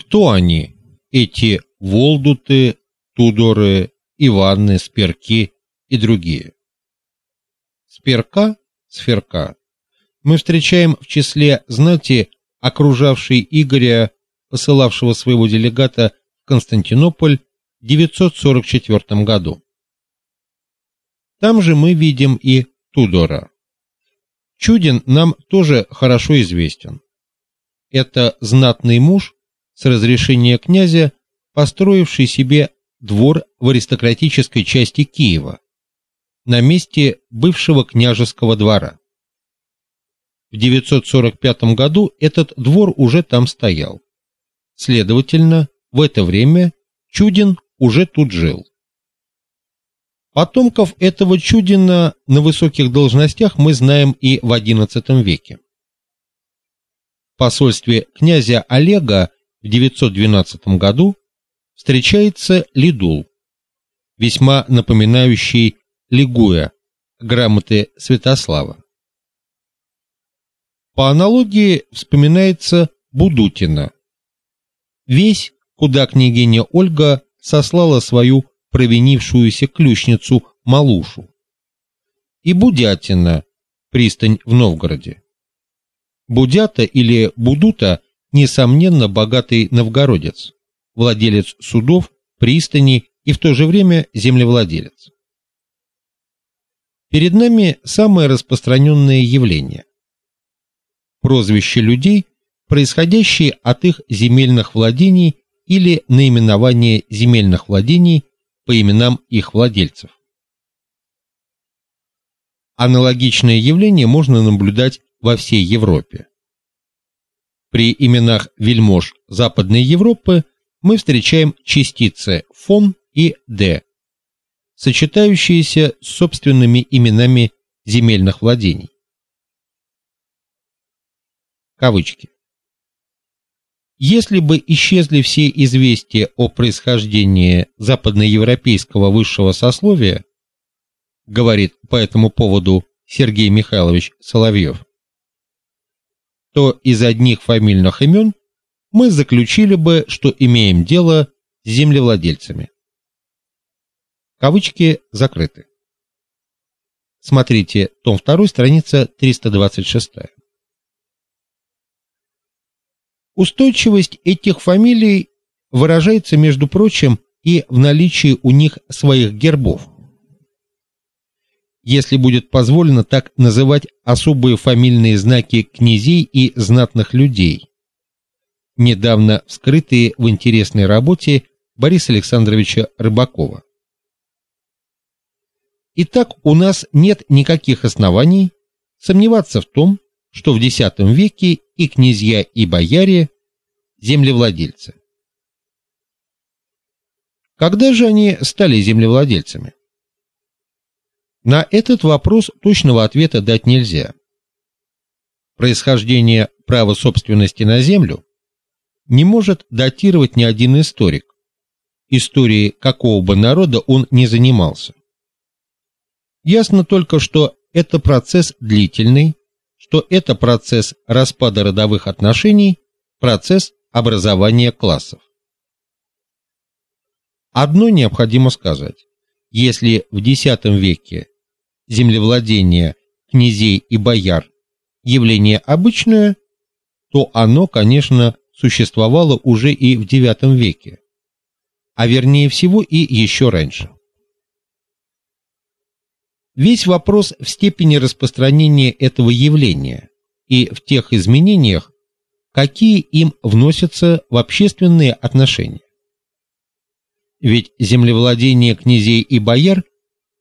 Кто они, эти Волдуты, Тудоры, Иваны, Сперки и другие? Сперка, Сферка мы встречаем в числе знати, окружавшей Игоря, посылавшего своего делегата в Константинополь в 944 году. Там же мы видим и Тудора. Чудин нам тоже хорошо известен. Это знатный муж с разрешения князя, построивший себе двор в аристократической части Киева, на месте бывшего княжеского двора. В 945 году этот двор уже там стоял. Следовательно, в это время Чудин уже тут жил. Потомков этого Чудина на высоких должностях мы знаем и в XI веке. В посольстве князя Олега в 912 году встречается Лидул, весьма напоминающий Лигуя, грамоты Святослава. По аналогии вспоминается Будутина. Весь, куда княгиня Ольга сослала свою провинившуюся ключницу Малушу. И Будятина, пристань в Новгороде. Будята или Будута несомненно богатый новгородец, владелец судов, пристани и в то же время землевладелец. Перед нами самое распространенное явление прозвища людей, происходящие от их земельных владений или наименование земельных владений по именам их владельцев. Аналогичное явление можно наблюдать во всей Европе. При именах вельмож Западной Европы мы встречаем частицы фон и д, сочетающиеся с собственными именами земельных владений. Кавычки. Если бы исчезли все известия о происхождении западноевропейского высшего сословия, говорит по этому поводу Сергей Михайлович Соловьев, то из одних фамильных имен мы заключили бы, что имеем дело с землевладельцами. Кавычки закрыты. Смотрите том 2, страница 326. Устойчивость этих фамилий выражается, между прочим, и в наличии у них своих гербов. Если будет позволено так называть особые фамильные знаки князей и знатных людей, недавно вскрытые в интересной работе Бориса Александровича Рыбакова. Итак, у нас нет никаких оснований сомневаться в том, что в X веке и князья, и бояре землевладельцы. Когда же они стали землевладельцами? На этот вопрос точного ответа дать нельзя. Происхождение права собственности на землю не может датировать ни один историк. Истории какого бы народа он ни занимался. Ясно только, что это процесс длительный, что это процесс распада родовых отношений, процесс образования классов. Одно необходимо сказать. Если в X веке землевладение князей и бояр явление обычное, то оно, конечно, существовало уже и в IX веке, а вернее всего и еще раньше. Весь вопрос в степени распространения этого явления и в тех изменениях, какие им вносятся в общественные отношения. Ведь землевладение князей и бояр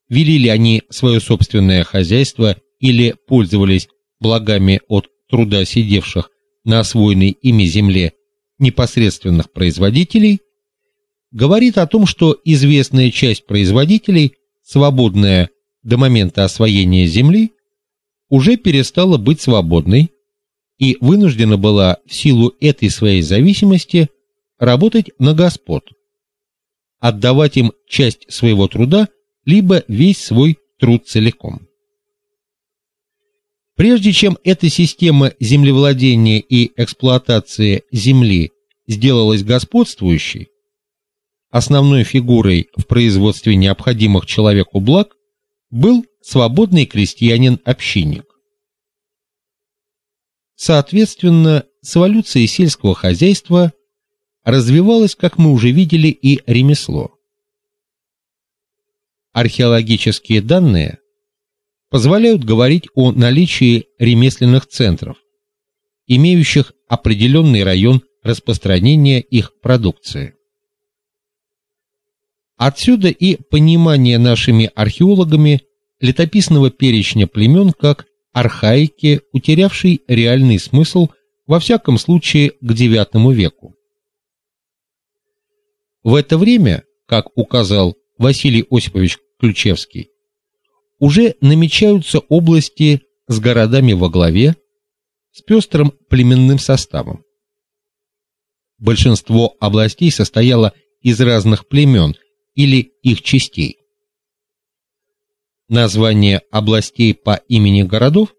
вели ли они свое собственное хозяйство или пользовались благами от труда сидевших на освоенной ими земле непосредственных производителей, говорит о том, что известная часть производителей, свободная до момента освоения земли уже перестала быть свободной и вынуждена была в силу этой своей зависимости работать на господ, отдавать им часть своего труда либо весь свой труд целиком. Прежде чем эта система землевладения и эксплуатации земли сделалась господствующей, основной фигурой в производстве необходимых человеку благ был свободный крестьянин-общинник. Соответственно, с эволюцией сельского хозяйства развивалось, как мы уже видели, и ремесло. Археологические данные позволяют говорить о наличии ремесленных центров, имеющих определенный район распространения их продукции. Отсюда и понимание нашими археологами летописного перечня племен как архаики, утерявшей реальный смысл во всяком случае к IX веку. В это время, как указал Василий Осипович Ключевский, уже намечаются области с городами во главе, с пестрым племенным составом. Большинство областей состояло из разных племен или их частей. Названия областей по имени городов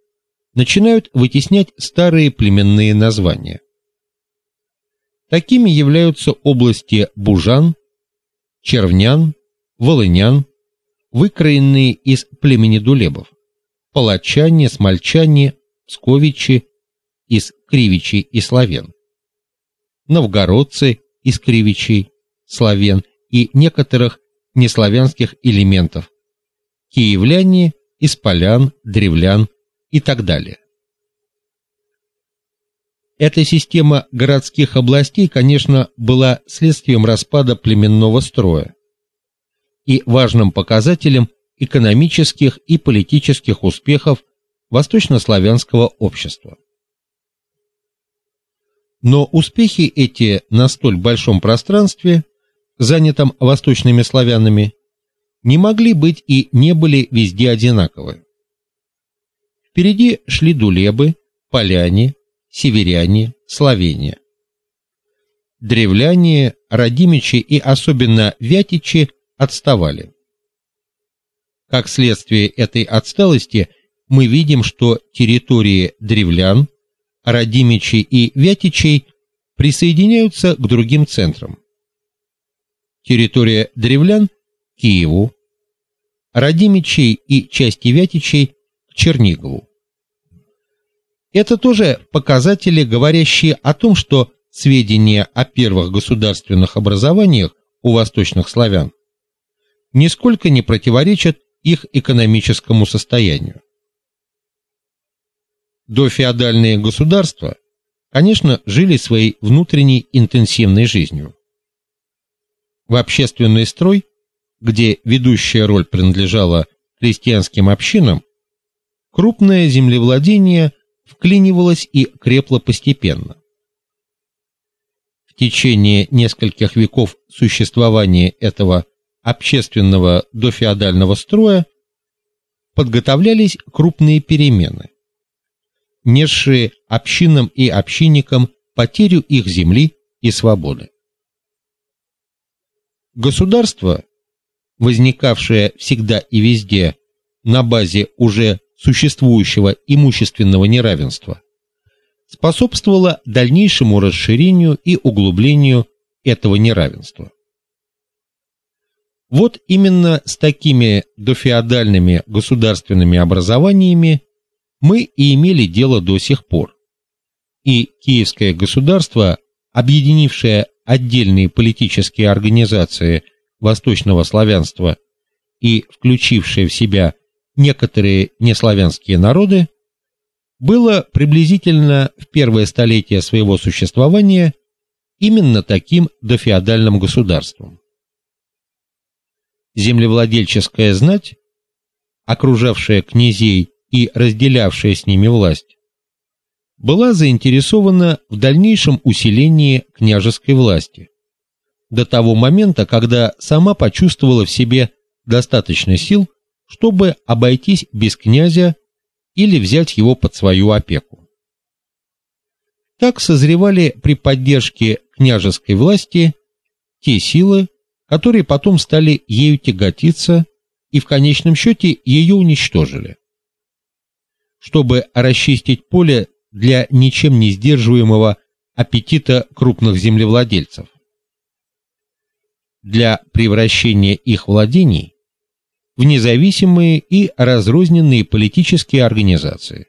начинают вытеснять старые племенные названия. Такими являются области Бужан, Червнян, Волынян, выкроенные из племени Дулебов, палачане, смольчане, сковичи из кривичей и славян, новгородцы из кривичей, славян и некоторых неславянских элементов, киевляне из полян, древлян и так далее. Эта система городских областей, конечно, была следствием распада племенного строя и важным показателем экономических и политических успехов восточнославянского общества. Но успехи эти на столь большом пространстве, занятом восточными славянами, не могли быть и не были везде одинаковы. Впереди шли дулебы, поляне, северяне, словения. Древляне, радимичи и особенно вятичи отставали. Как следствие этой отсталости мы видим, что территории древлян, радимичей и вятичей присоединяются к другим центрам. Территория древлян Киеву, радимичей и части вятичей к Чернигову. Это тоже показатели, говорящие о том, что сведения о первых государственных образованиях у восточных славян нисколько не противоречат их экономическому состоянию. Дофеодальные государства, конечно, жили своей внутренней интенсивной жизнью. В общественный строй, где ведущая роль принадлежала крестьянским общинам, крупное землевладение вклинивалось и крепло постепенно. В течение нескольких веков существования этого общественного дофеодального строя подготовлялись крупные перемены, несшие общинам и общинникам потерю их земли и свободы. Государство, возникавшее всегда и везде на базе уже существующего имущественного неравенства, способствовало дальнейшему расширению и углублению этого неравенства. Вот именно с такими дофеодальными государственными образованиями мы и имели дело до сих пор. И киевское государство, объединившее отдельные политические организации восточного славянства и включившее в себя некоторые неславянские народы, было приблизительно в первое столетие своего существования именно таким дофеодальным государством землевладельческая знать, окружавшая князей и разделявшая с ними власть, была заинтересована в дальнейшем усилении княжеской власти до того момента, когда сама почувствовала в себе достаточно сил, чтобы обойтись без князя или взять его под свою опеку. Так созревали при поддержке княжеской власти те силы, которые потом стали ею тяготиться и в конечном счете ее уничтожили. Чтобы расчистить поле для ничем не сдерживаемого аппетита крупных землевладельцев. Для превращения их владений в независимые и разрозненные политические организации.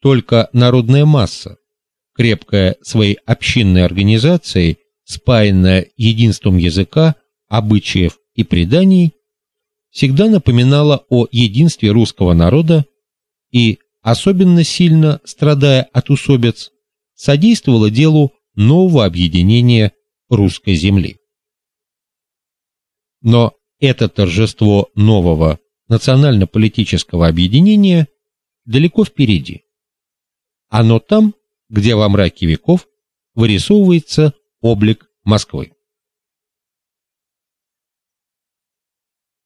Только народная масса, крепкая своей общинной организацией, спаянная единством языка, обычаев и преданий, всегда напоминала о единстве русского народа и особенно сильно страдая от усобиц, содействовала делу нового объединения русской земли. Но это торжество нового национально-политического объединения далеко впереди. Оно там, где во мраке веков вырисовывается облик Москвы.